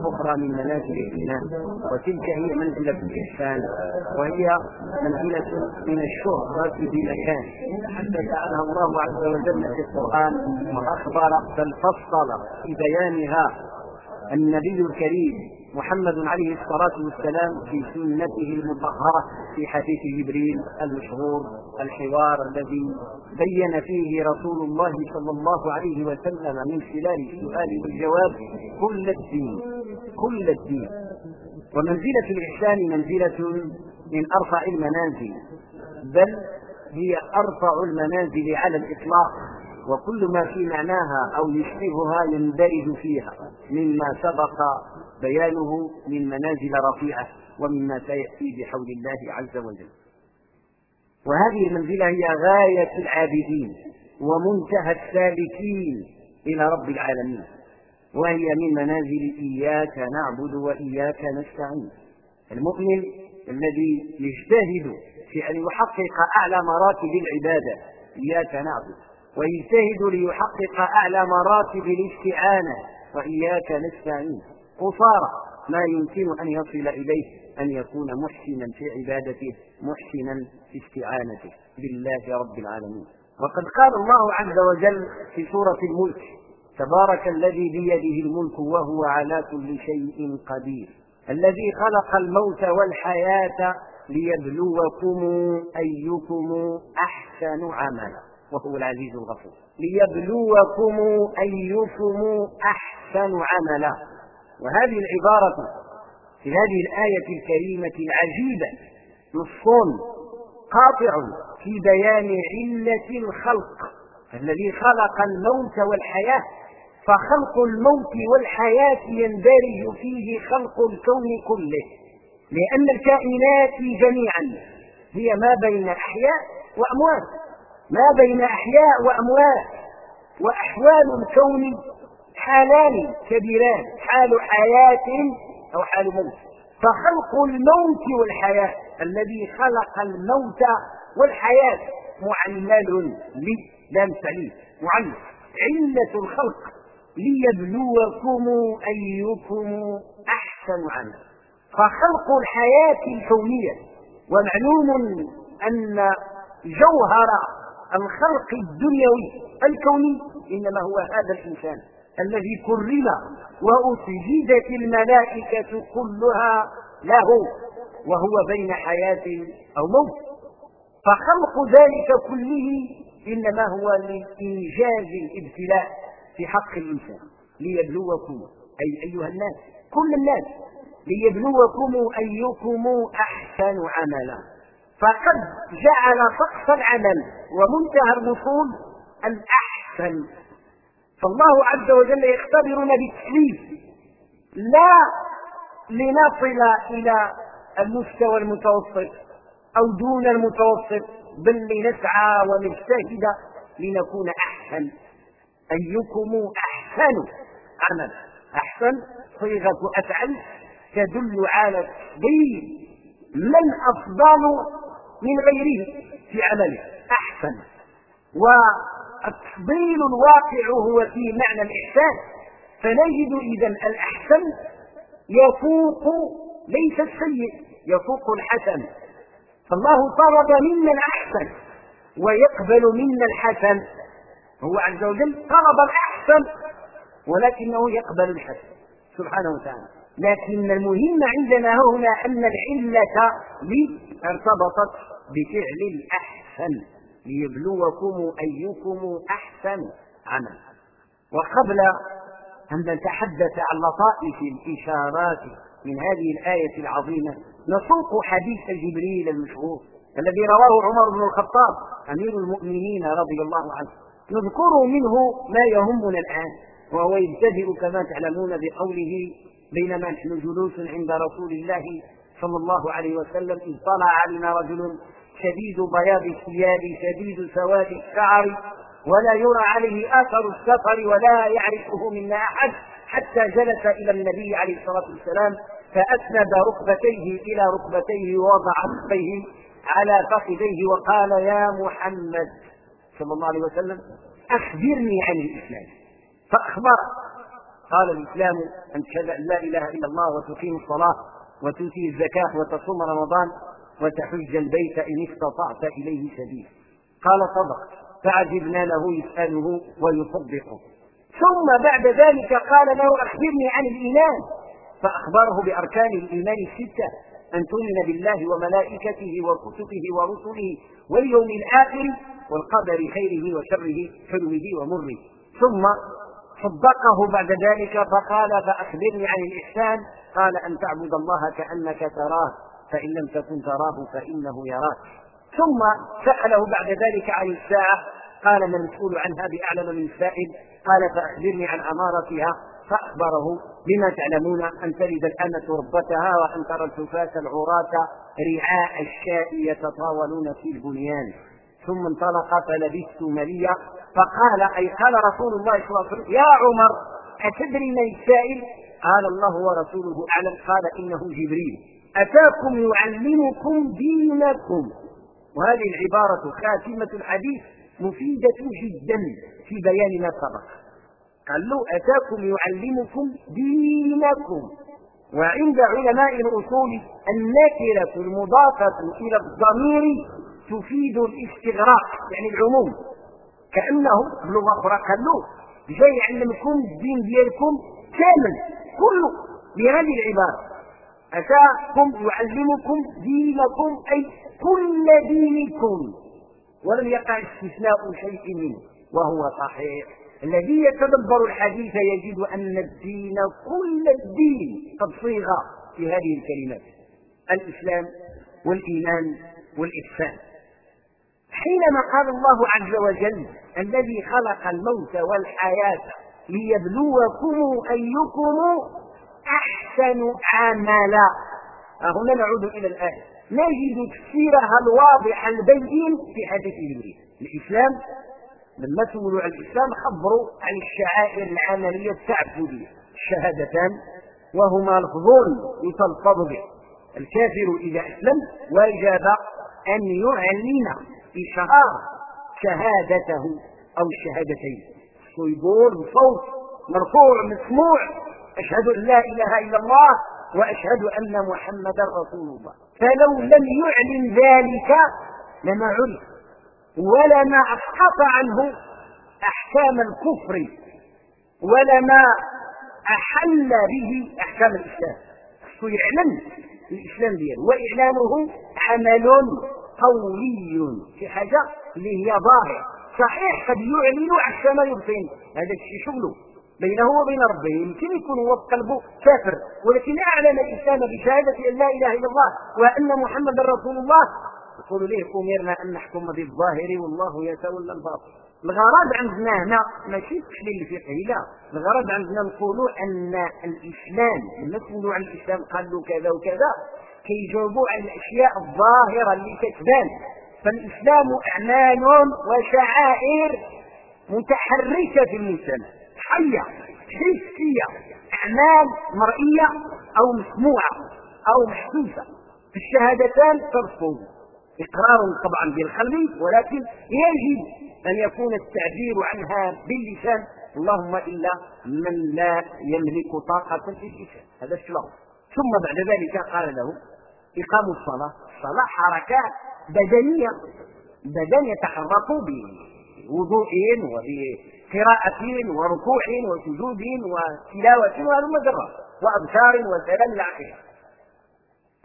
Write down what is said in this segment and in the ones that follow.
أخرى من منازل الإيمان وتلك هي منزلة الإحسان وهي منزلة من الشهرة بمكان حدث الله عز وجل في القرآن وأخبر بل فصل في بيانها. النبي الكريم محمد عليه الصلاة والسلام في سنته المطهرة في حديث جبريل المشهور الحوار الذي بين فيه رسول الله صلى الله عليه وسلم من خلال السؤال والجواب كل الدين كل الدين. ومنزلة الإحسان منزلة من أرفع المنازل بل هي أرفع المنازل على الإطلاق وكل ما في معناها أو يشبهها يندرج فيها مما سبق بيانه من منازل رفيعة ومما سيأتي بحول الله عز وجل. وهذه المنزلة هي غاية العابدين ومنتهى السالكين إلى رب العالمين وهي من منازل إياك نعبد وإياك نستعين. المؤمن الذي يجتهد في أن يحقق أعلى مراتب العبادة إياك نعبد ويجتهد ليحقق أعلى مراتب الاستعانة وإياك نستعين. قصارى ما يمكن أن يصل إليه أن يكون محسنا في عبادته محسنا في استعانته. بالله رب العالمين. وقد قال الله عز وجل في سورة الملك تبارك الذي بيده الملك وهو على كل شيء قدير. الذي خلق الموت والحياة ليبلوكم أيكم أحسن عملا وهو العزيز الغفور. ليبلوكم أيكم أحسن عملا. وهذه العبارة في هذه الآية الكريمة العجيبة نص قاطع في بيان علة الخلق الذي خلق الموت والحياة فخلق الموت والحياة يندرج فيه خلق الكون كله لأن الكائنات جميعا هي ما بين أحياء وأموات ما بين أحياء وأموات وأحوال الكون حالان كبيران حال حياة أو حال موت. فخلق الموت والحياة الذي خلق الموت والحياة. معلل لي لا تعليل معلل. علة الخلق. ليبلوكم أيكم أحسن عملا. فخلق الحياة الكونية. ومعلوم أن جوهر الخلق الدنيوي الكوني إنما هو هذا الإنسان. الذي كرم وأسجدت الملائكة كلها له وهو بين حياة أو موت. فخلق ذلك كله إنما هو لإنجاز الابتلاء في حق الإنسان ليبلوكم أي أيها الناس كل الناس ليبلوكم أيكم أحسن عملا. فقد جعل سقف العمل ومنتهى الوصول الأحسن فالله عز وجل يختبرنا بالتكليف لا لنصل إلى المستوى المتوسط أو دون المتوسط بل لنسعى ونجتهد لنكون أحسن. أيكم أحسن عملا أحسن؟ صيغة أفعل تدل على تفضيل من أفضل من غيره في عمله؟ أحسن. والتفضيل الواقع هو في معنى الإحسان. فنجد إذا الأحسن يفوق ليس السيء يفوق الحسن. فالله طلب منا الأحسن ويقبل منا الحسن. هو عز وجل طلب الأحسن ولكنه يقبل الحسن سبحانه وتعالى. لكن المهم عندنا هنا أن العلة لي ارتبطت بفعل الأحسن. ليبلوكم أيكم أحسن عملا. وقبل أن نتحدث عن لطائف الإشارات من هذه الآية العظيمة نسوق حديث جبريل المشهور الذي رواه عمر بن الخطاب أمير المؤمنين رضي الله عنه. نذكر منه ما يهمنا الآن وهو يبتدئ كما تعلمون بقوله بينما نحن جلوس عند رسول الله صلى الله عليه وسلم إذ طلع علينا رجل شديد بياض الثياب شديد سواد الشعر ولا يرى عليه أثر السفر ولا يعرفه منا أحد حتى جلس إلى النبي عليه الصلاة والسلام فأسند ركبتيه إلى ركبتيه ووضع ركبتيه على فخذيه وقال يا محمد صلى الله عليه وسلم أخبرني عن الإسلام. فاخبره قال الإسلام أن تشهد أن لا إله إلا الله وتقيم الصلاة وتؤتي الزكاة وتصوم رمضان وتحج البيت إن استطعت إليه سبيلا قال صدق فعجبنا له يسأله ويصدقه ثم بعد ذلك قال له أخبرني عن الإيمان. فأخبره بأركان الإيمان الستة أن تؤمن بالله وملائكته وكتبه ورسله واليوم الآخر والقدر خيره وشره حلوة ومره. ثم صدقه بعد ذلك فقال فأخبرني عن الإحسان. قال أن تعبد الله كأنك تراه. فإن لم تكن تراه فإنه يراك. ثم سأله بعد ذلك عن الساعة قال ما المسؤول عنها بأعلم من السائل قال فأخبرني عن أمارتها فأخبره بما تعلمون أن تلد الأمة ربتها وأن ترى الحفاة العراة رعاء الشاء يتطاولون في البنيان. ثم انطلق فلبثت مليا فقال أي قال رسول الله صلى الله عليه وسلم يا عمر أتدري من السائل؟ قال الله ورسوله أعلم قال إنه جبريل. أتاكم يعلمكم دينكم. وهذه العبارة خاتمة الحديث مفيدة جدا في بيان ما سبق. قال له أتاكم يعلمكم دينكم. وعند علماء الأصول النكرة المضافة إلى الضمير تفيد الاستغراق يعني العموم. كأنه بلغة أخرى. قال له جاي يعلمكم الدين ديالكم كامل كله بهذه العبارة. أتاكم يعلمكم دينكم أي كل دينكم. ولم يقع استثناء شيء منه وهو صحيح. الذي يتدبر الحديث يجد أن الدين كل الدين قد صيغ في هذه الكلمات. الإسلام والإيمان والإحسان. حينما قال الله عز وجل الذي خلق الموت والحياة ليبلوكم أيكم أحسن عملا. هنا نعود إلى الآية نجد تفسيرها الواضح البين في حديث جبريل. الإسلام لما سولوا عن الإسلام خبروا عن الشعائر العملية التعبدية. الشهادتان وهما لفظون يتلفظ به. الكافر إذا أسلم وجب أن يعلن إشهار شهادته أو الشهادتين يقول بصوت مرفوع مسموع. أشهد أن لا إله إلا الله وأشهد أن محمدا رسول الله. فلو لم يعلن ذلك لما عرف ولما أسقط عنه أحكام الكفر ولما أحل به أحكام الإسلام. يعلم الإسلام ديالو. واعلانه عمل قولي في حاجة اللي هي ظاهر صحيح قد يعلن عكس ما يبطن. هذا الشيء شغله. بينه وبين ربه يمكن يكون هو قلبه كافر ولكن اعلن الإسلام بشهادة أن لا إله إلا الله وأن محمدا رسول الله. يقول ليه امرنا أن نحكم بالظاهر والله يتولى الباطن. الغرض عندنا هنا ماشي التحليل الفقهي لا. الغرض عندنا نقولوا أن الإسلام لما سولوا عن الإسلام قالوا كذا وكذا كيجاوبوا على الأشياء الظاهرة اللي كتبان فالإسلام أعمال وشعائر متحركة في المجتمع. حيه حسية اعمال مرئية أو مسموعة أو محسوسة. في الشهادتان ترفض. إقرار طبعا بالقلب ولكن يجب أن يكون التعبير عنها باللسان. اللهم إلا من لا يملك طاقة في اللسان. هذا الشلون ثم بعد ذلك قال له إقام الصلاة. الصلاة حركات بدنية بدن يتحرك بوضوء وبقراءة وركوع وسجود وتلاوة وهلم جرا وأبشار وسلام إلى آخره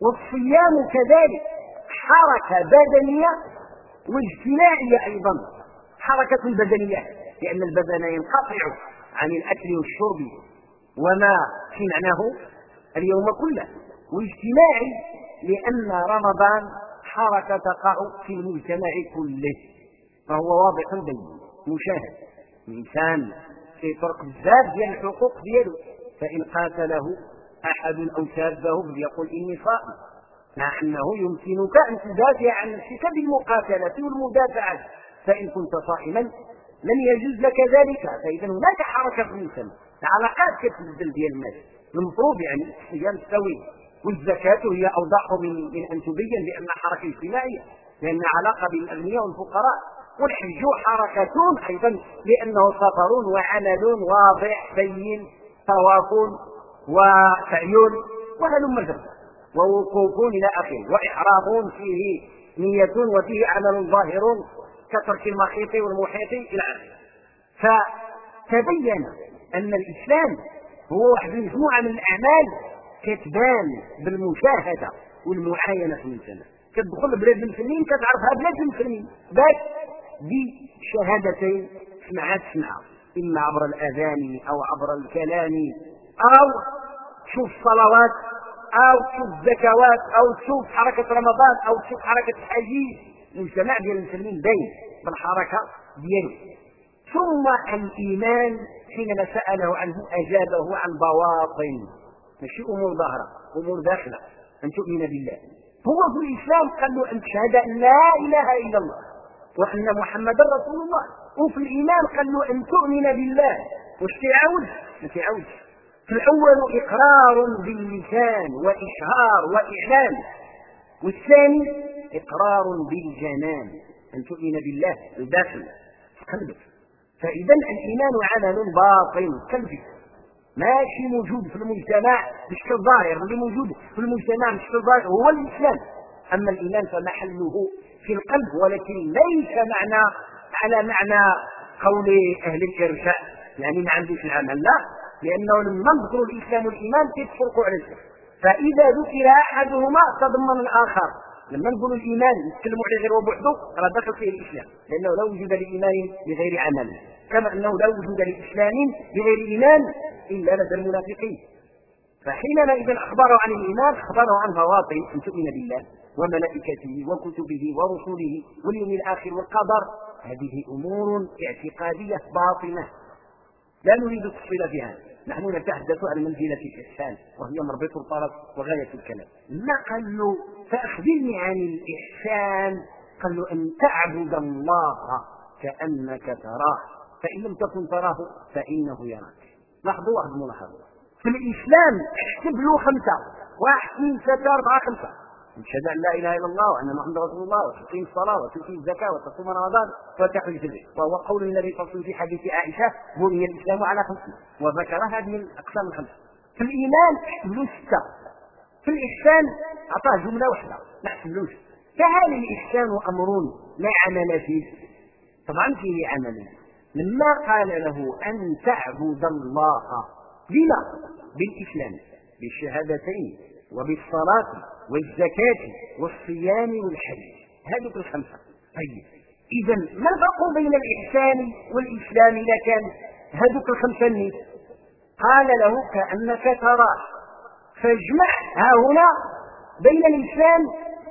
والصيام كذلك حركة بدنية واجتماعية أيضا حركة بدنية لأن البدن ينقطع عن الأكل والشرب وما في معناه اليوم كله. واجتماعي لأن رمضان حركة تقع في المجتمع كله فهو واضح بين مشاهد. الإنسان طرق بزاف ديال الحقوق ديالو. فإن قاتله أحد أو شابه فليقل إني صائم مع أنه يمكنك أن تدافع عن نفسك بالمقاتلة والمدافعة. فإن كنت صائما لن يجوز لك ذلك. فإذا هناك حركة المجتمع العلاقات كتبدل ديال الناس المفروض يعني الصيام تسوي والزكاة هي أوضح من, من أن تبين بأن حركة اجتماعية لأن علاقة بين الأغنياء والفقراء والحج حركة أيضا لأنه سفر وعمل واضح بين طواف وسعي وهلم جرا ووقوف إلى آخره. واحرام فيه نية وفيه عمل ظاهر كترك المخيط والمحيط إلى آخره. فتبين أن الإسلام هو واحد مجموعة من الأعمال كتبان بالمشاهدة والمعاينة في المجتمع كتدخل بلاد المسلمين كتعرفها بلاد المسلمين. بس بشهادتين سمعها تسمعها إما عبر الأذان أو عبر الكلام أو تشوف صلوات أو تشوف زكوات أو تشوف حركة رمضان أو تشوف حركة الحجيج المجتمع ديال المسلمين باين بالحركة ديالو. ثم الإيمان حينما سأله عنه أجابه عن بواطن. ماشي أمور ظاهرة أمور داخلة. أن تؤمن بالله. هو في الإسلام قال له أن تشهد أن لا إله إلا الله. وأن محمدا رسول الله. وفي الإيمان قال له إن تؤمن بالله واش تعاود ما تعاودش في الأول إقرار باللسان وإشهار وإعلان. والثاني إقرار بالجنان أن تؤمن بالله الداخل قلبك. فإذا الإيمان عمل باطن قلبي. ماشي موجود في المجتمع بشكل ظاهر اللي موجود في المجتمع بشكل ظاهر هو الإسلام. أما الإيمان فمحله في القلب ولكن ليس معنى على معنى قول أهل الارشاء يعني ما عندوش العمل. لا لأنه لما نذكر الإسلام والإيمان تتفرقوا على الإسلام. فإذا ذكر أحدهما تضمن الآخر. لما نقول الإيمان نتكلموا عليه غير وبحده راه دخل فيه الإسلام. لأنه لا وجود لإيمان بغير عمل. كما أنه لا وجود لإسلام بغير إيمان إلا لدى المنافقين. فحينما إذا أخبروا عن الإيمان أخبروا عن بواطن إن تؤمن بالله. وملائكته وكتبه ورسله واليوم الآخر والقدر. هذه أمور اعتقادية باطنة. لا نريد التفصيل فيها نحن نتحدث عن منزلة الإحسان وهي مربط الطرف وغاية الكلام. ما قال له فأخبرني عن الإحسان. قال له أن تعبد الله كأنك تراه. فإن لم تكن تراه فإنه يراك. لاحظوا واحد الملاحظة في الإسلام احسب له خمسة. واحد اثنين ثلاثة أربعة خمسة. تشهد أن لا إله إلا الله وأن محمد رسول الله وتقيم الصلاة وتؤتي الزكاة وتصوم رمضان وتحج البيت وهو قول النبي صلى الله عليه وسلم في حديث عائشة بني الإسلام على خمس وذكر هذه الأقسام الخمسة. في الإيمان له سته في الإحسان أعطاه جملة واحدة ما حسبلوش فهل الإحسان أمر لا عمل فيه؟ طبعا فيه عمل. لما قال له أن تعبد الله. بما بالإسلام بالشهادتين وبالصلاة. والزكاة والصيام والحج. هذه الخمسة. طيب. إذا ما الفرق بين الإحسان والإسلام إذا كان هذوك الخمسة النيت قال له كأنك تراه فاجمع ها هنا بين الإسلام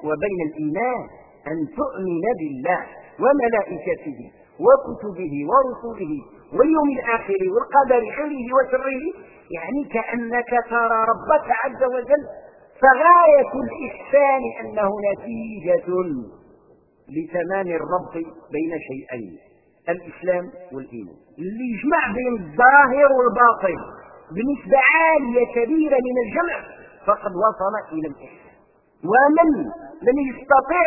وبين الإيمان أن تؤمن بالله وملائكته وكتبه ورسله واليوم الآخر والقدر خيره وشره. يعني كأنك ترى ربك عز وجل فغاية الإحسان أنه نتيجة لتمام الربط بين شيئين الإسلام والإيمان. اللي يجمع بين الظاهر والباطن بنسبة عالية كبيرة من الجمع فقد وصل إلى الإحسان. ومن لم يستطع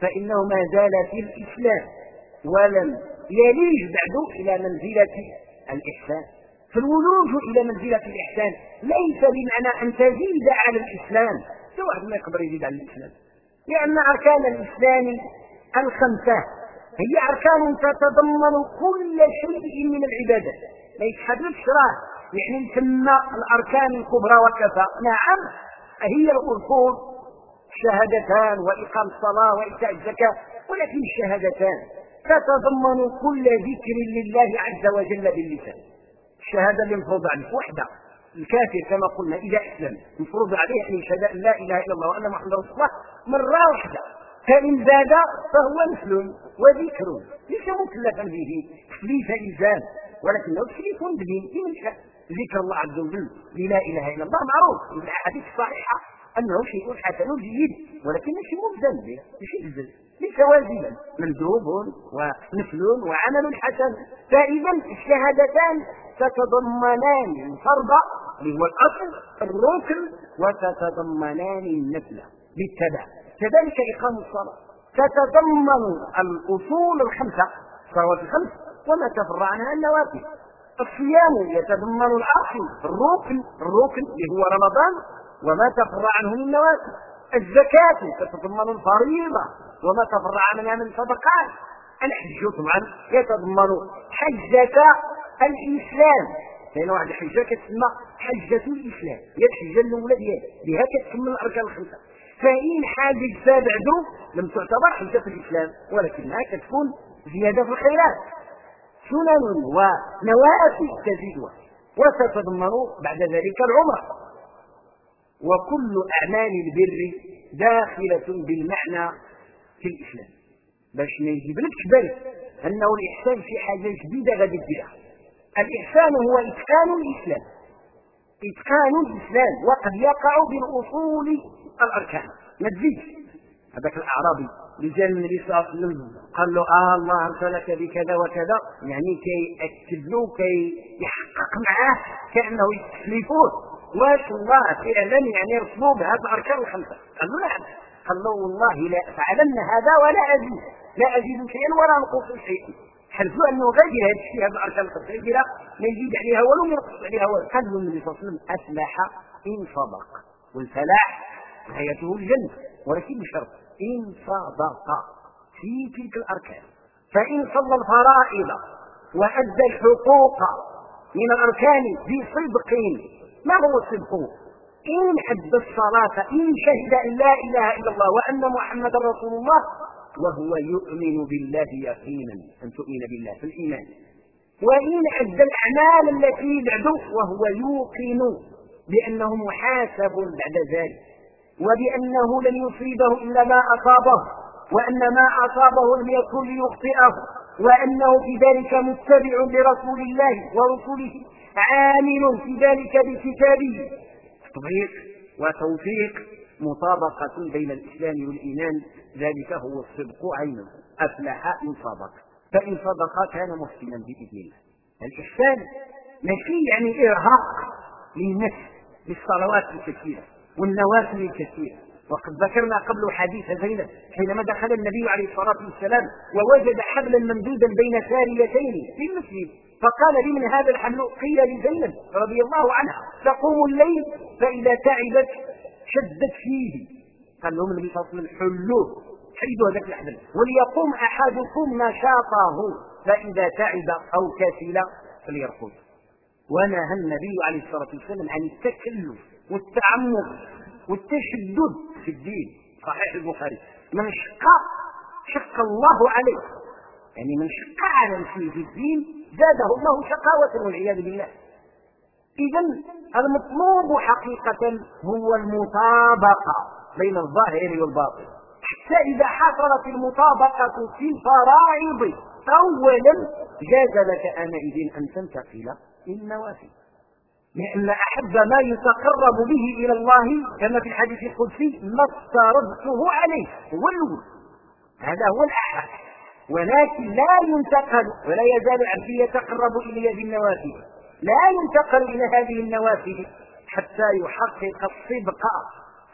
فإنه ما زال في الإسلام ولم يليج بعد إلى منزلة الإحسان. فالولوج إلى منزلة الإحسان ليس بمعنى أن تزيد على الإسلام. لا واحد ما يقدر يزيد على الإسلام؟ لأن أركان الإسلام الخمسة. هي أركان تتضمن كل شيء من العبادات ما يتحدثش راه يعني تسمى الأركان الكبرى وكفى. نعم هي الأصول. الشهادتان وإقام الصلاة وإيتاء الزكاة ولكن الشهادتان تتضمن كل ذكر لله عز وجل باللسان. الشهاده اللي مفروض عليه وحدة. الكافر كما قلنا اذا اسلم مفروض عليه أن يشهد أن لا إله إلا الله وأن محمد رسول الله مرة واحدة. فإن زاد فهو مثل وذكر. ليس مكلفا به. تكليف الزام ولكنه تكليف به من شاء ذكر الله عز وجل لا إله إلا الله. معروف. في الأحاديث الصحيحة أنه شيء حسن جيد. ولكن ماشي مبذل به. ماشي ليس واجبا. مندوب ونفل وعمل حسن. فاذا الشهادتان تتضمنان الفرض اللي هو الاصل الركن وتتضمنان النفل بالتبع. كذلك إقام الصلاة. تتضمن الأصول الخمسة الصلوات الخمس وما تفرع عنها النوافل. الصيام يتضمن الاصل الركن الركن اللي هو رمضان وما تفرع عنه من نوافل الزكاة تتضمن الفريضة وما تفرع عنها من صدقات الحج طبعا يتضمن حجة الإسلام. كاين واحد الحجة كتسمى حجة الإسلام. هي الحجة الأولى ديالها. بها كتكمل الأركان الخمسة. فإن حاجزت بعده لم تعتبر حجة الإسلام ولكنها كتكون زيادة في الخيرات. سنن ونوافل تزيدها. وستضمن بعد ذلك العمرة. وكل أعمال البر داخلة بالمعنى في الإسلام. باش ما يجيبلكش بالك أنه الإحسان في حاجة جديدة غادي تديرها الإحسان هو إتقان الإسلام. إتقان الإسلام وقد يقع بالأصول الأركان. ما تزيدش هذاك الأعرابي اللي جاء النبي صلى الله عليه وسلم قال له آه الله أرسلك بكذا وكذا. يعني كيأكد له كي يحقق معاه كأنه يستحلفوه واش الله فعلا يعني رسموا بهذه الأركان الخمسة. قال له نعم قال له والله لا أفعلن هذا ولا أزيد لا أزيد شيئا ولا أنقص شيئا. حلفوا أنه غير هذا الشيء هذا الأركان الخمسه لا يزيد عليها ولو ينقص عليها ولو قال النبي صلى الله عليه وسلم. افلح إن صدق. والفلاح غايته الجنة. ولكن بشرط إن صدق في تلك الأركان. فإن صلى الفرائض وأدى الحقوق من الأركان بصدق ما هو الصدق؟ إن حد الصلاة إن شهد أن لا إله إلا الله وأن محمدا رسول الله وهو يؤمن بالله يقينا أن تؤمن بالله في الإيمان. وإن أدى الأعمال التي بعده وهو يوقن بأنه محاسب بعد ذلك وبأنه لن يصيبه إلا ما أصابه وأن ما أصابه لم يكن ليخطئه وأنه في ذلك متبع لرسول الله ورسوله عامل في ذلك بكتابه. تطبيق وتوفيق. مطابقة بين الإسلام والإيمان ذلك هو الصدق عينه. أفلح إن صدق فإن صدق كان محسنا بإذن الله الإحسان ماشي يعني إرهاق للنفس بالصلوات الكثيرة والنوافل الكثيرة. وقد ذكرنا قبل حديث زينب حينما دخل النبي عليه الصلاة والسلام ووجد حبلا ممدودا بين ساريتين في المسجد. فقال لمن هذا الحمل قيل لزينب رضي الله عنها تقوم الليل فإذا تعبت شدت فيه. قال لهم النبي صلى الله عليه وسلم حلوة حيدوا هذاك الحبل وليقوم أحدكم نشاطه فإذا تعب أو كسل فليرقد. ونهى النبي عليه الصلاة والسلام عن التكلف والتعمق والتشدد في الدين. صحيح البخاري. من شق شق الله عليه. يعني من شق على نفسه في الدين زاده الله شقاوة والعياذ بالله. إذا المطلوب حقيقة هو المطابقة بين الظاهر والباطن. حتى إذا حصلت المطابقة في الفرائض أولا جاز لك آنئذ أن تنتقل إلى النوافل لأن أحب ما يتقرب به إلى الله كما في الحديث القدسي ما افترضته عليه هو الأول. هذا هو الأحب ولكن لا ينتقل ولا يزال العبد يتقرب إلي بالنوافل لا ينتقل إلى هذه النوافل حتى يحقق الصدق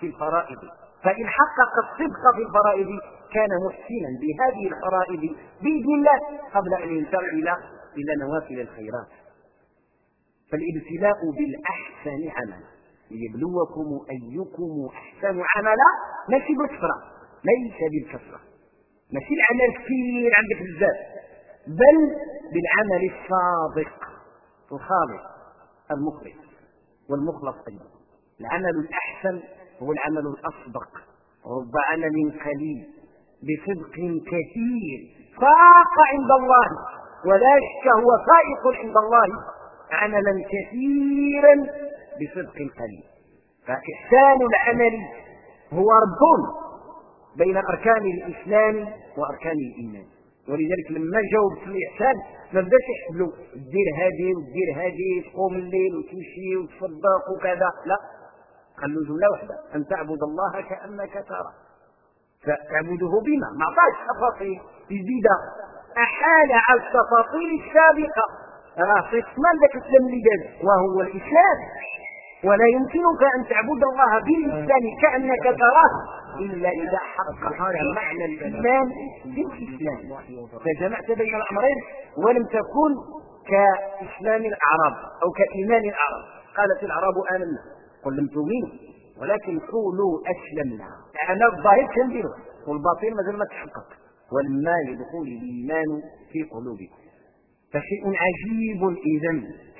في الفرائض. فإن حقق الصدق في الفرائض كان محسنا بهذه الفرائض بإذن الله قبل أن ينتقل إلى نوافل الخيرات. فالابتلاء بالأحسن عملا. ليبلوكم أيكم أحسن عملا. ماشي بالكثرة ليس بالكثرة ماشي العمل كثير عندك بزاف. بل بالعمل الصادق. الخالص المخلص والمخلص أيضا. العمل الأحسن هو العمل الأصدق. رب عمل قليل بصدق كثير. فاق عند الله ولا شك هو فائق عند الله. عملا كثيرا بصدق قليل. فإحسان العمل هو رب بين أركان الإسلام وأركان الإيمان. ولذلك لما جاوب في الإحسان ما بداش يحسب له دير هذه ودير هذه تقوم الليل وتمشي وتصدق وكذا لا. قال له جملة واحدة أن تعبد الله كأنك ترى. فتعبده بما؟ ما عطاش تفاصيل. يزيد أحال على التفاصيل السابقة. راه شمال ذاك الاسلام اللي داز وهو الإسلام. ولا يمكنك أن تعبد الله بالاسلام كأنك تراه إلا إذا حققت معنى الإيمان بالإسلام. فجمعت بين الأمرين ولم تكن كإسلام الأعراب أو كإيمان الأعراب. قالت الأعراب آمنا. قل لم تؤمنوا ولكن قولوا أسلمنا. يعني الظاهر كنديروا والباطن مازال ما تحقق. ولما يدخل الإيمان في قلوبكم. فشيء عجيب إذا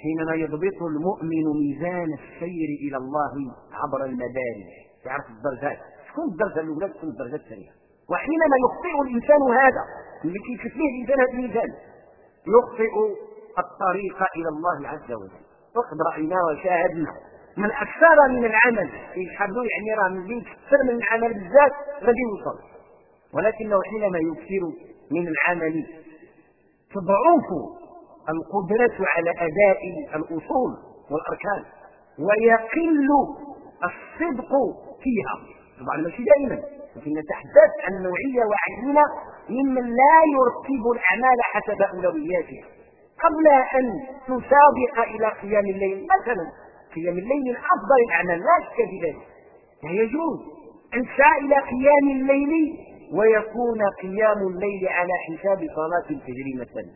حينما يضبط المؤمن ميزان السير إلى الله عبر المدارج. يعرف الدرجات؟ شكون الدرجة الأولى؟ شكون الدرجة الثانية؟ وحينما يخطئ الإنسان هذا اللي كيشوف فيه الإنسان هذا الميزان يخطئ الطريق إلى الله عز وجل. وقد رأينا وشاهدنا. من أكثر من العمل يحبوا يعني راه من أكثر من العمل بزاف غادي يوصل. ولكنه حينما يكثر من العمل تضعف القدرة على أداء الأصول والأركان ويقل الصدق فيها. طبعا ماشي دائما لكن نتحدث عن نوعية وعينة ممن لا يرتب الأعمال حسب أولوياتها. قبل أن تسابق إلى قيام الليل مثلا قيام الليل أفضل الأعمال لا شك في ذلك يجوز أن تسعى إلى قيام الليل ويكون قيام الليل على حساب صلاة الفجر مثلا.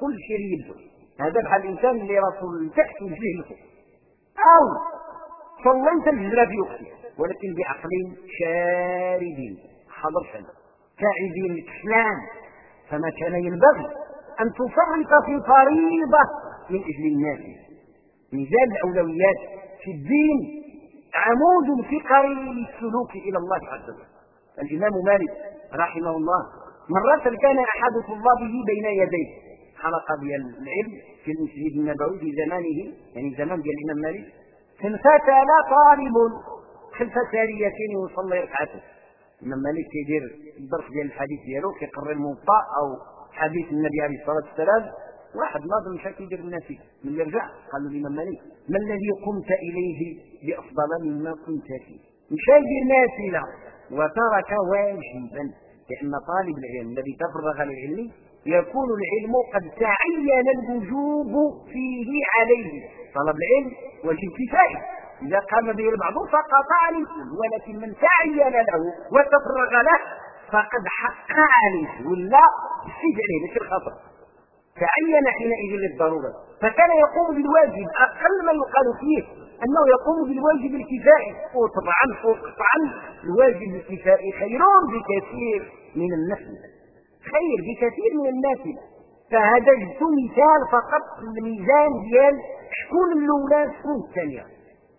كل شيء يبدو. هذا بحال الإنسان اللي راسه لتحت وجهه. أو صليت الهجرة في وقته ولكن بعقل شارد حضر سنة كاعدين الكسلان فما كان ينبغي أن تفرط في فريضه من أجل الناس. ميزان الأولويات في الدين عمود فقري للسلوك إلى الله عز وجل. الإمام مالك رحمه الله مرة كان أحد طلابه بين يديه. حلقه ديال العلم في المسجد النبوي في زمانه يعني زمان ديال الإمام مالك. انفتل طالب خلف سارية يصلي ركعته. الإمام مالك كيدير الدرس ديال الحديث ديالو كيقرر الموطأ أو حديث النبي عليه الصلاة والسلام. واحد ناظر مشى كيدير النافله من يرجع قال له الإمام مالك ما الذي قمت إليه بأفضل مما كنت فيه؟ مشى يدير نافله وترك واجبا لأن طالب العلم الذي تفرغ للعلم يكون العلم قد تعين الوجوب فيه عليه. طلب العلم واجب كفايه إذا قام به البعض عن الكل ولكن من تعين له وتفرغ له فقد حق عليه. ولا استجع عليه ماشي الخطر تعين حينئذ للضرورة. فكان يقوم بالواجب أقل ما يقال فيه أنه يقوم بالواجب الكفائي. وطبعا وقطعا الواجب الكفائي خير بكثير من النفل خير بكثير من الناس فهذا جبت مثال فقط الميزان ديال شكون الاولى شكون الثانية.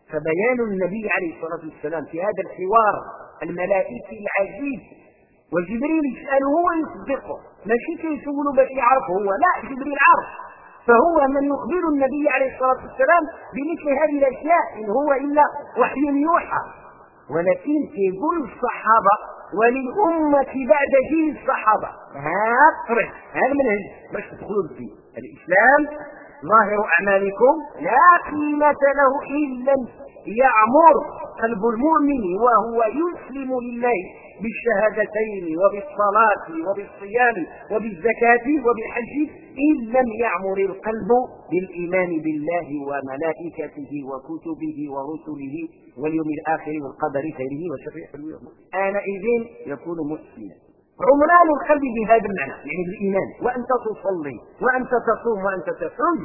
فبيان النبي عليه الصلاة والسلام في هذا الحوار الملائكي العجيب وجبريل يسأله ويصدقه ماشي كيسولو باش يعرف هو لا جبريل عرف. فهو من يخبر النبي عليه الصلاة والسلام بمثل هذه الأشياء إن هو إلا وحي يوحى. ولكن يقول الصحابة وللأمة بعد جيل الصحابة. هذا طريق هذا المنهج باش تدخلوا الدين الإسلام ظاهر أعمالكم لا قيمة له إلا يعمر قلب المؤمن وهو يسلم لله. بالشهادتين وبالصلاة وبالصيام وبالزكاة وبالحج إن لم يعمر القلب بالإيمان بالله وملائكته وكتبه ورسله واليوم الآخر والقدر خيره وشره. آنئذ يكون مسلما. عمران القلب بهذا المعنى يعني بالإيمان وأنت تصلي وأنت تصوم وأنت تصوم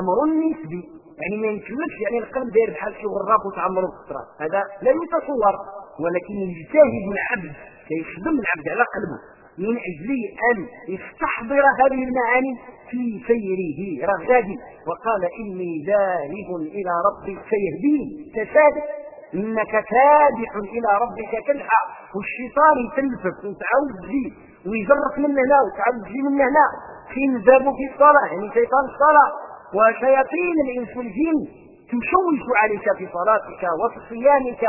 أمر نسبي يعني ما يمكنش يعني القلب داير بحال شي غراب وتعمر الخطرة هذا لا يتصور ولكن يجتهد العبد كيخدم العبد على قلبه. من أجل أن يستحضر هذه المعاني في سيره رغد وقال إني ذاهب إلى ربي سيهدين كسادق إنك كادح إلى ربك كدحا والشيطان يتلفك وتعاود تجي ويجرك من هنا وتعاود تجي من هنا. خنزب في الصلاه يعني شيطان الصلاه وشياطين الانس والجن تشوش عليك في صلاتك وفي صيامك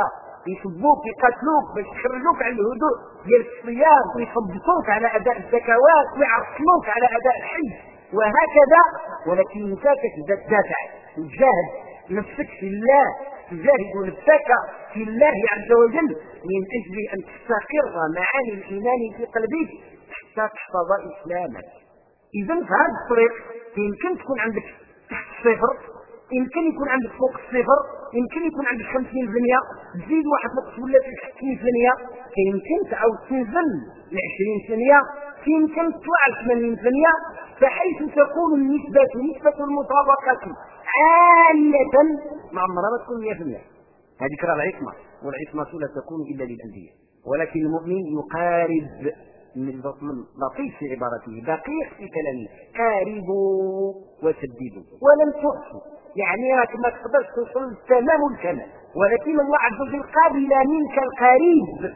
يسبوك يقتلوك باش يخرجوك على الهدوء ديال الصيام ويثبطوك على أداء الزكوات ويعطلوك على أداء الحج. وهكذا ولكن انت تدافع وتجاهد نفسك في الله تجاهد نفسك في الله عز وجل من أجل أن تستقر معاني الإيمان في قلبك حتى تحفظ إسلامك. اذا في هذا الطريق يمكن تكون عندك تحت الصفر يمكن يكون عندك فوق الصفر يمكن يكون عندك 50% تزيد واحد نقص ولا 60% يمكن تعاود تنزل ل 20% يمكن تطلع ل 80% فحيث تكون النسبة نسبة المطابقة عالية. مع عمرها ما تكون 100% هذه كرا العصمة والعصمة لا تكون إلا للأنبياء ولكن المؤمن يقارب من لطيف في عبارته دقيق في كلامه قاربوا وسددوا ولم تحصوا يعني راك ما تقدرش توصل تمام الكمال ولكن الله عز وجل قابل منك القريب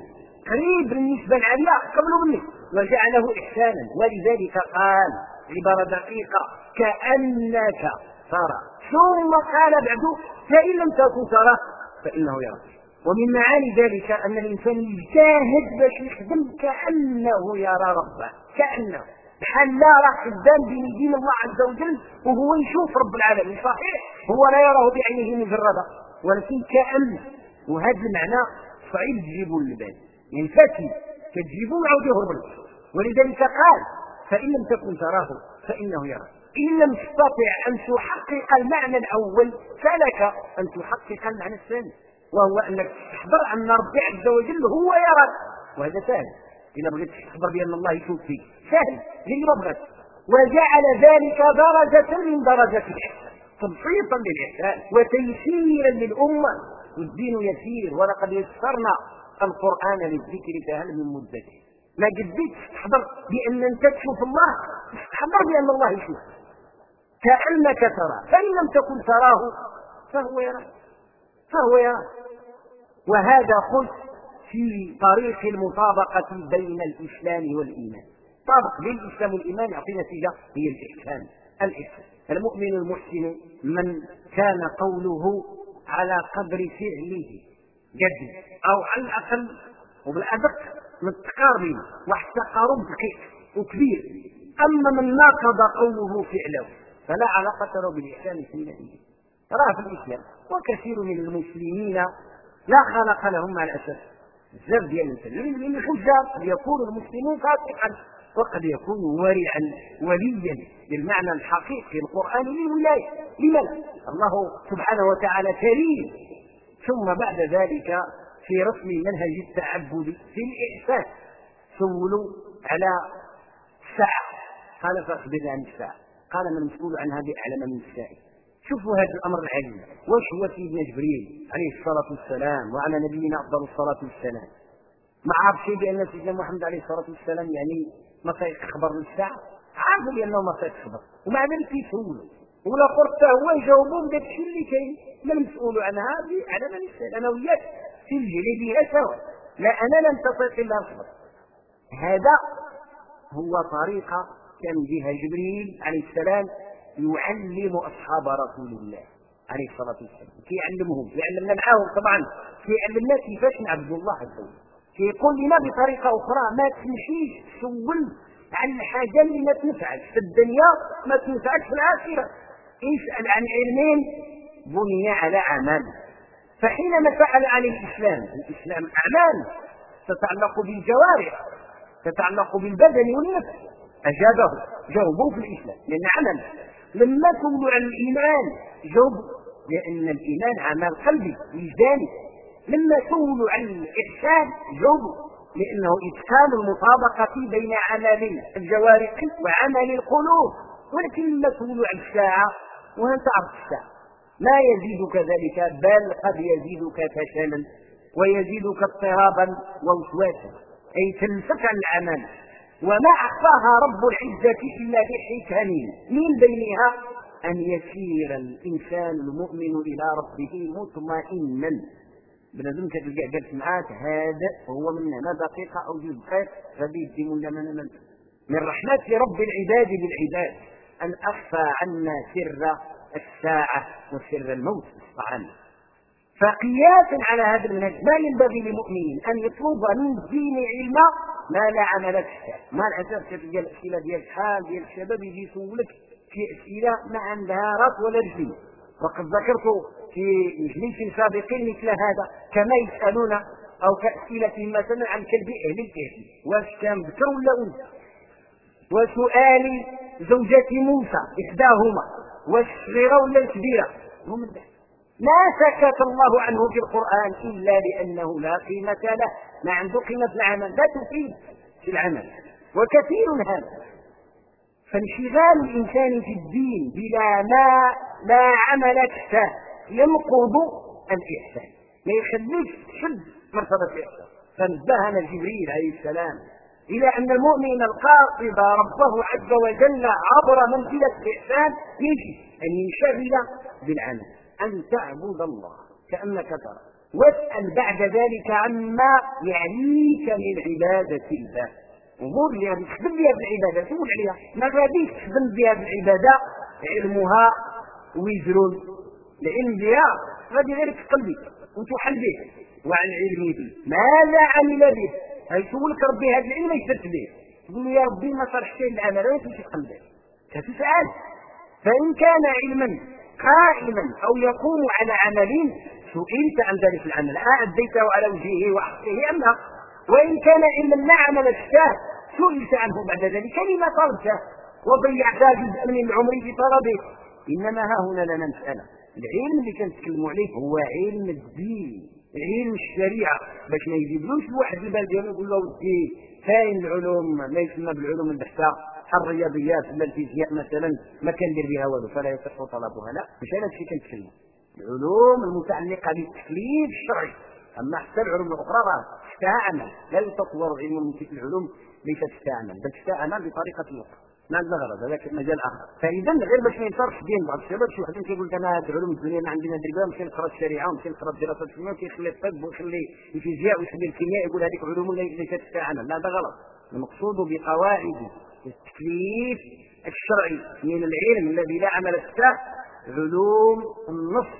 قريب بالنسبة العاليه قبل منك وجعله إحسانا ولذلك قال عبارة دقيقة كأنك ترى. ثم قال بعد فإن لم تكن تراه فإنه يراك. ومن معاني ذلك أن الإنسان يجتهد باش يخدم كأنه يرى ربه كأنه. بحال لا راه خدام بين يدين الله عز وجل وهو يشوف رب العالمين. صحيح هو لا يراه بعينه مجرده ولكن كأن. وهذا المعنى صعيب تجيبه للبال يعني فاتي كتجيبه ويعاود يهرب ولذلك قال فإن لم تكن تراه فإنه يراك إن لم تستطع أن تحقق المعنى الأول فلك أن تحقق المعنى الثاني. وهو أنك تحضر ان ربي عز وجل هو يراك. وهذا سهل. إذا بغيت تخبر بان الله يشوف فيك. سهل. غير بغت وجعل ذلك درجة من درجات الإحسان. تبسيطا للإحسان وتيسيرا للأمة. والدين يسير. ولقد يسرنا القرآن للذكر فهل من مدته ما قديتش تحضر بأن أنت تشوف الله. تحضر بأن الله يشوف. كأنك ترى فإن لم تكن تراه فهو يراك. فهو يراك. وهذا خلق في طريق المطابقة بين الإسلام والإيمان. طابق بين الإسلام والإيمان يعطي نتيجة هي الإحسان. الإحسان. المؤمن المحسن من كان قوله على قدر فعله جد أو على الأقل وبالأدق من التقارب واحد التقارب دقيق وكبير. أما من ناقض قوله فعله فلا علاقة له بالإحسان في نتيجة راه في الإسلام. وكثير من المسلمين لا خلق لهم مع الأسف بزاف ديال المسلمين لأن الحجه قد يكون المسلمون فاسقا وقد يكون ورعا وليا. بالمعنى الحقيقي القراني للولاية. لماذا؟ الله سبحانه وتعالى كريم. ثم بعد ذلك في رسم منهج التعبد في الإحسان سولوا على الساعة قال فاخبرنا عن الساعة. قال من المسؤول عنها بأعلم من السائل. شوفوا هذا الأمر العجيب. واش هو سيدنا جبريل عليه الصلاة والسلام وعلى نبينا أفضل الصلاة والسلام؟ ما عرف شيء بأن سيدنا محمد عليه الصلاة والسلام يعني ما سيخبر الساعة عارف بأنه ما سيخبر ومع ذلك يسولوا. ولا قرت هو يجاوبون بداك الشيء اللي كاين. ما المسؤول عنها على من يسال أنا وياك. في الجري بها سوا لا أنا لم تطيق إلا الصبر هذا هو طريقة كان بها جبريل عليه السلام يعلم أصحاب رسول الله عليه الصلاة والسلام. كيعلمهم يعلمنا معاهم طبعا. كيعلمنا كيفاش نعبد الله عز وجل. كيقول لنا بطريقة أخرى ما تمشيش تسول عن الحاجة اللي ما تنفعك في الدنيا ما تنفعك في الآخرة. اسأل عن علم بني على عمل فحينما فعل عليه الإسلام الإسلام أعمال. تتعلق بالجوارح تتعلق بالبدن والنفس. أجابه جاوبوه في الإسلام. لأن عمل لما تقولوا عن الإيمان. جاوب لأن الإيمان عمل قلبي وجداني لما سولوا عن الإحسان جاوبوا لأنه إتقان المطابقة بين عمل الجوارح وعمل القلوب. ولكن لما سولوا عن الساعة وهل تعرف الساعة. ما يزيدك ذلك بل قد يزيدك فشلا ويزيدك اضطرابا ووسواسا. أي تنفك عن العمل. وما أخفاها رب العزة إلا بحكم من بينها أن يسير الإنسان المؤمن إلى ربه مطمئنا. بنادم كتلقى جالس معاك هذا هو من هنا دقيقة أو جزء دقائق غادي يدي ولا من من من رحمة رب العباد بالعباد. أن أخفى عنا سر الساعة وسر الموت سبحانه فقياسا على هذا المنهج. ما ينبغي لمؤمن أن يطلب من الدين علما ما لا عمل به. ما الأساس كتلقى الأسئلة ديال شحال ديال الشباب يجي يسولك في أسئلة ما عندها رأس ولا رجل. وقد ذكرت في مجلس سابق مثل هذا كما يسألون أو كأسئلة مثلا عن كلب أهل الكهف. واش كان ذكر ولا انثى وسؤال زوجة موسى إحداهما. واش الصغيره ولا البحث ما سكت الله عنه في القرآن إلا لأنه لا قيمة له. ما عنده قيمة العمل؟ لا تفيد في العمل. وكثير هذا. فانشغال الإنسان في الدين بلا ما لا عمل له ينقض الإحسان. ما يخليش تشد مرتبة الإحسان. فنبهنا جبريل عليه السلام إلى أن المؤمن القاصد ربه عز وجل عبر منزلة الإحسان يجب أن ينشغل بالعمل. أن تعبد الله كأنك ترى. واسأل بعد ذلك عما يعنيك من عبادة الله. اللي غادي تخدم بها بالعباده سول عليها. ما غاديش تخدم بها بالعباده علمها وزر العلم بها غادي غير في قلبك وتحل به. وعن علمه ماذا عمل به؟ يسولك ربي هذا العلم إيش درت به؟ تقول يا ربي ما صرحت العمل وين تمشي قلبك تسال فإن كان علما قائما أو يقوم على عمل سئلت عن ذلك العمل أأديته على وجهه وحقه أم لا؟ وإن كان علما لا عمل الشاه سئلت عنه بعد ذلك لما طلبته وضيعت جزءا من عمري في طلبه. إنما ها هنا لنا مسألة. العلم اللي كنتكلموا عليه هو علم الدين علم الشريعة. باش ما يجيبلوش الواحد البال ديالو يقول له ودي فاين العلوم ما يسمى بالعلوم البحثة. الرياضيات الفيزياء مثلا ما كندير بها والو فلا يصح طلبها. لا مش هذا الشيء كنتكلم العلوم المتعلقة بالتكليف الشرعي. أما حتى العلوم الأخرى راه عمل لا يتطور علم من العلوم ليست عمل بل عمل بطريقة أخرى. ما عندنا غرض هذاك مجال آخر. فإذا غير باش ما ينصرفش دين بعض الشباب شي واحد كيقول لك أنا هذه العلوم الدنيا ما عندنا ندير مشي نقرأ الشريعة ومشي نقرأ الدراسات الدينيه وكيخلي الطب ويخلي الفيزياء ويخلي الكيمياء يقول هذيك علوم ليست عمل لا هذا غلط. المقصود بقواعد التكليف الشرعي من العلم الذي لا عمل له علوم النص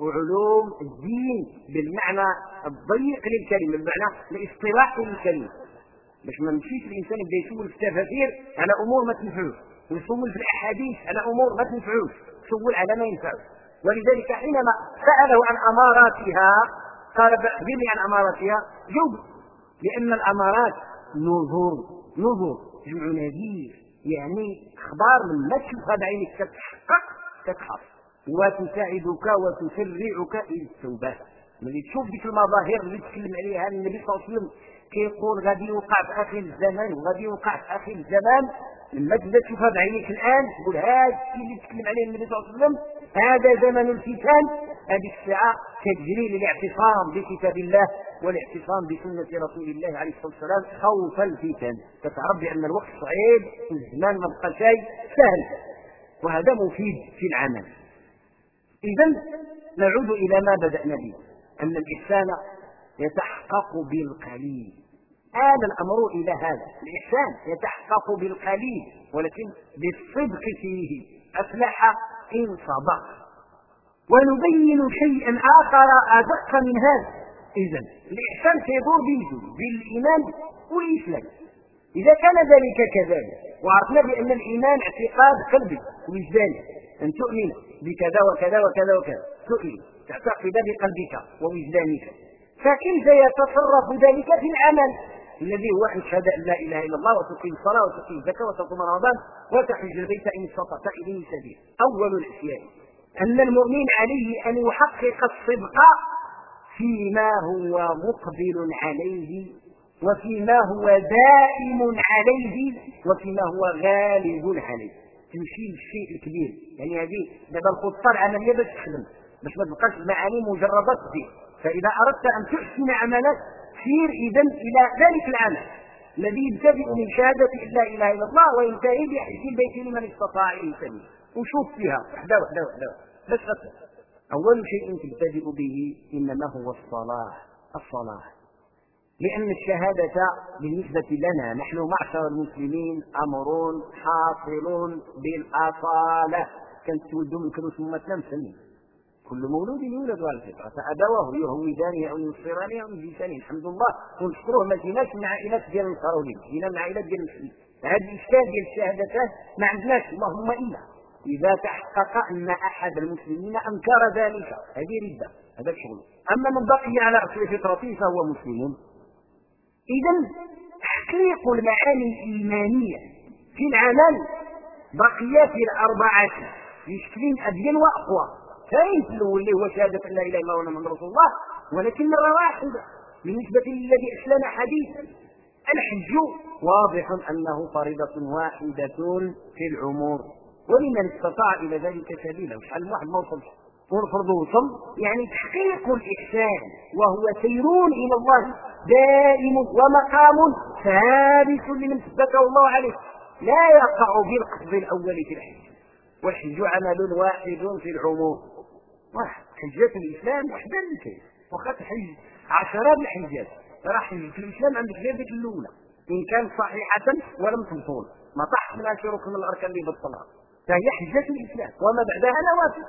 وعلوم الدين بالمعنى الضيق للكلمة بالمعنى الاصطلاحي للكلمة. باش ما نمشيش الإنسان يبدأ يسول في التفاسير على أمور ما تنفعوش ويسول في الأحاديث على أمور ما تنفعوش يسول على ما ينفعوش ولذلك حينما سأله عن أماراتها قال اخبرني عن أماراتها. جوب لأن الأمارات نظور نظور نذير يعني إخبار من ما تشوفها بعينك تتحقق تتحقق. وتساعدك وتسرعك إلى التوبة. ملي تشوف ديك المظاهر اللي تكلم عليها النبي صلى الله عليه وسلم كيقول غادي يوقع في آخر الزمان وغادي يوقع في آخر الزمان لما تبدا تشوفها بعينيك الآن تقول هذا الشيء اللي تكلم عليه النبي صلى الله عليه وسلم هذا زمن الفتن هذه الساعة كتجري للاعتصام بكتاب الله والاعتصام بسنة رسول الله عليه الصلاة والسلام خوف الفتن. فتعرف بأن الوقت صعيب والزمان ما بقى شيء سهل. وهذا مفيد في العمل. إذا نعود إلى ما بدأنا به أن الإحسان يتحقق بالقليل. هذا الأمر إلى هذا. الإحسان يتحقق بالقليل ولكن بالصدق فيه أفلح إن صدق ونبين شيئا آخر أدق من هذا. اذا الإحسان سيدور بيده بالإيمان والاسلام إذا كان ذلك كذلك وعرفنا بأن الإيمان اعتقاد قلبي وجداني أن تؤمن بكذا وكذا وكذا وكذا. تؤمن تعتقد بقلبك ووجدانك. فكيف يتصرف ذلك في العمل؟ الذي هو أن تشهد أن لا إله إلا الله وتقيم الصلاة وتقيم الزكاة وتصوم رمضان وتحج البيت إن استطعت إليه سبيل. أول الأشياء. أن المؤمن عليه أن يحقق الصدق فيما هو مقبل عليه وفيما هو دائم عليه وفيما هو غالب عليه. تمشي للشيء الكبير يعني هذه دابا الخطه العملية باش تخدم. باش ما تبقاش المعاني مجرده فيه فإذا أردت أن تحسن عملك سير إذا إلى ذلك العمل. الذي يبتدئ من شهادة لا إله إلا الله وينتهي بحج البيت لمن استطاع إليه. سبيلا وشوف فيها. وحده وحده وحده بس أصل أول شيء تبتدئ به إنما هو الصلاة الصلاة لأن الشهادة بالنسبة لنا نحن معشر المسلمين أمر حاصل بالأصالة. كانت تولدوا من كانوا ثم مسلمين كل مولود يولد على الفطرة. فأبواه يهودانه أو ينصرانه أو يجيسانه الحمد لله. ونشكروه. ما جيناش من عائلات ديال النصارولين جينا من عائلات ديال المسلمين. هذا الإشكال ديال ما عندناش. اللهم إلا. إذا تحقق أن أحد المسلمين أنكر ذلك. هذه ردة هذا الشغل. أما من بقي على أصل فطرته فهو مسلم. إذا تحقيق المعاني الإيمانية في العمل بقي في الأربعة بشكل أبين وأقوى. كاين في الأول اللي هو شهادة أن لا إله إلا الله محمد رسول الله ولكن مرة واحدة بالنسبة للذي أسلم حديثا الحج واضح أنه فريضة واحدة في العمر. ولمن استطاع إلى ذلك سبيلا. وشحال من واحد ما وصلش والفرض وصل. يعني تحقيق الإحسان وهو سير إلى الله دائم ومقام ثابت لمن ثبته الله عليه. لا يقع بالقصد الأول في الحج. والحج عمل واحد في العموم. واحد. حجة الإسلام وحدة اللي كاين وقد حج عشرات الحجات راه حج في الإسلام غير ديك الأولى. إن كانت صحيحة ولم تبطل ما طاح من شي ركن من الأركان اللي بطلها فهي حجة الإسلام وما بعدها نوافل.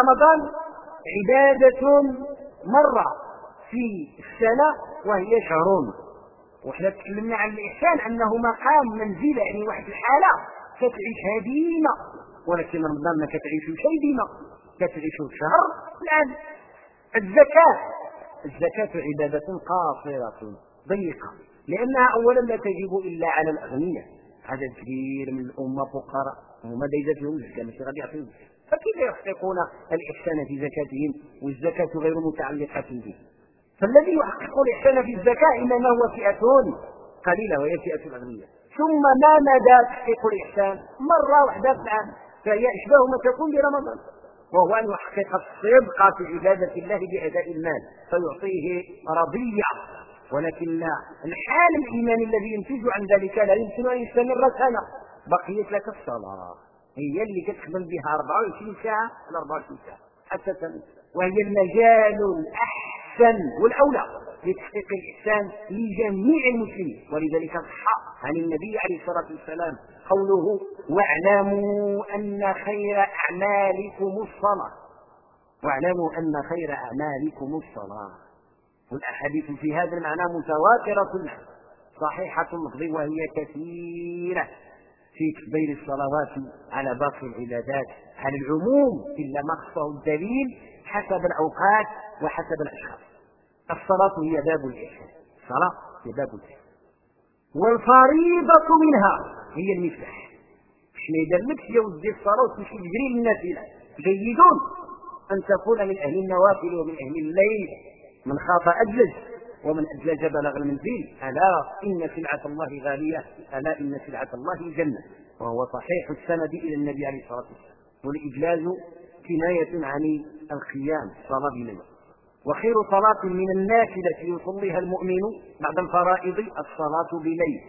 رمضان عبادة مرة في السنة وهي شهر وحنا تكلمنا عن الإحسان أنه مقام منزلة يعني واحد الحالة كتعيشها ديما ولكن رمضان ما كتعيش شيء ديما كتعيش شهر الآن. الزكاة الزكاة عبادة قاصرة ضيقة لأنها أولا لا تجب إلا على الأغنياء. عدد كبير من الأمة فقراء. وما دايزة فيهم الزكاة ماشي غادي يعطيهم. فكيف يحققون الإحسان في زكاتهم والزكاة غير متعلقة به؟ فالذي يحقق الإحسان في الزكاة إنما هو فئة قليلة وهي فئة الأغنياء. ثم ما مدى تحقيق الإحسان؟ مرة واحدة في العام. فهي إشباه ما تكون برمضان. وهو أن يحقق الصدق في عبادة الله بأداء المال فيعطيه رضية ولكن الحال الإيماني الذي ينتج عن ذلك لا يمكن أن يستمر سنة. بقيت لك الصلاة. هي اللي كتخدم بها 24 ساعة إلى 24 ساعة. حتى تموت وهي المجال الأحسن والأولى لتحقيق الإحسان لجميع المسلمين. ولذلك صح عن النبي عليه الصلاة والسلام قوله واعلموا أن خير أعمالكم الصلاة. واعلموا أن خير أعمالكم الصلاة. والأحاديث في هذا المعنى متواترة. صحيحة اللفظ وهي كثيرة. في تكبير الصلوات على باقي العبادات على العموم إلا ما خصه الدليل حسب الأوقات وحسب الأشخاص. الصلاة هي باب الإحسان. الصلاة هي باب الإحسان. والفريضة منها هي المفتاح. باش ما يدلكش يا ودي الصلاة وتمشي تجري للنافلة جيد أن تكون من أهل النوافل ومن أهل الليل. من خاف أدلج ومن أدلج بلغ المنزل ألا إن سلعة الله غالية. ألا إن سلعة الله الجنة وهو صحيح السند إلى النبي عليه الصلاة والسلام. والإجلاز كناية عن القيام. صلاة بليل وخير صلاة من النافلة يصليها المؤمن بعد الفرائض الصلاة بليل.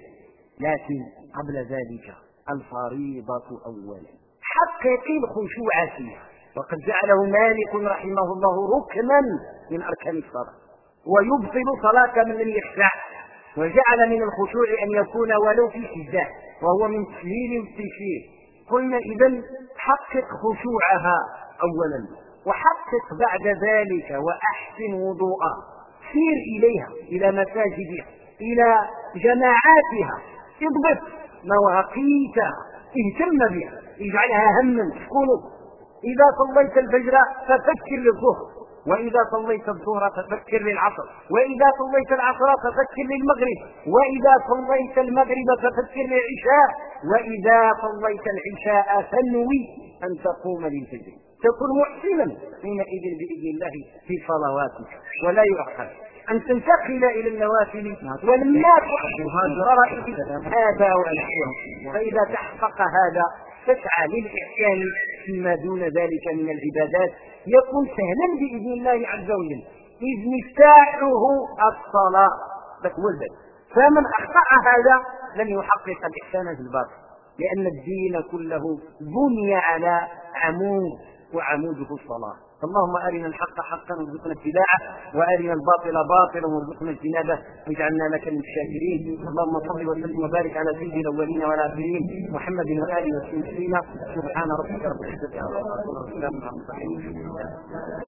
لكن قبل ذلك الفريضة أولا. حقق الخشوع فيها. وقد جعله مالك رحمه الله ركنا من أركان الصلاة. ويبطل صلاة من يخشع وجعل من الخشوع أن يكون ولو في سجدة وهو من تسهيل التشريع قلنا إذا حقق خشوعها أولا وحقق بعد ذلك وأحسن وضوءها. سير إليها إلى مساجدها إلى جماعاتها. اضبط مواقيتها. اهتم بها. اجعلها هما تكون إذا صليت الفجر ففكر للظهر. وإذا صليت الظهر ففكر للعصر وإذا صليت العصر ففكر للمغرب وإذا صليت المغرب ففكر للعشاء وإذا صليت العشاء فانوي أن تقوم للفجر تكون محسنا حينئذ بإذن الله في صلواتك. ولا يؤخر. أن تنتقل إلى النوافل ولما تحقق هذا والحياة. فإذا تحقق هذا تسعى للإحسان فيما دون ذلك من العبادات يكون سهلا بإذن الله عز وجل. إذ مفتاحه الباب فمن أخطأ هذا لن يحقق الإحسان في الباطل. لأن الدين كله بني على عمود وعموده الصلاة. اللهم أرنا الحق حقا وارزقنا اتباعه وأرنا الباطل باطلا وارزقنا اجتنابه واجعلنا لك من الشاكرين. اللهم صل وسلم وبارك على سيد الأولين والآخرين محمد وآله وصحبه سبحان ربك رب العزة عما يصفون وسلام على المرسلين.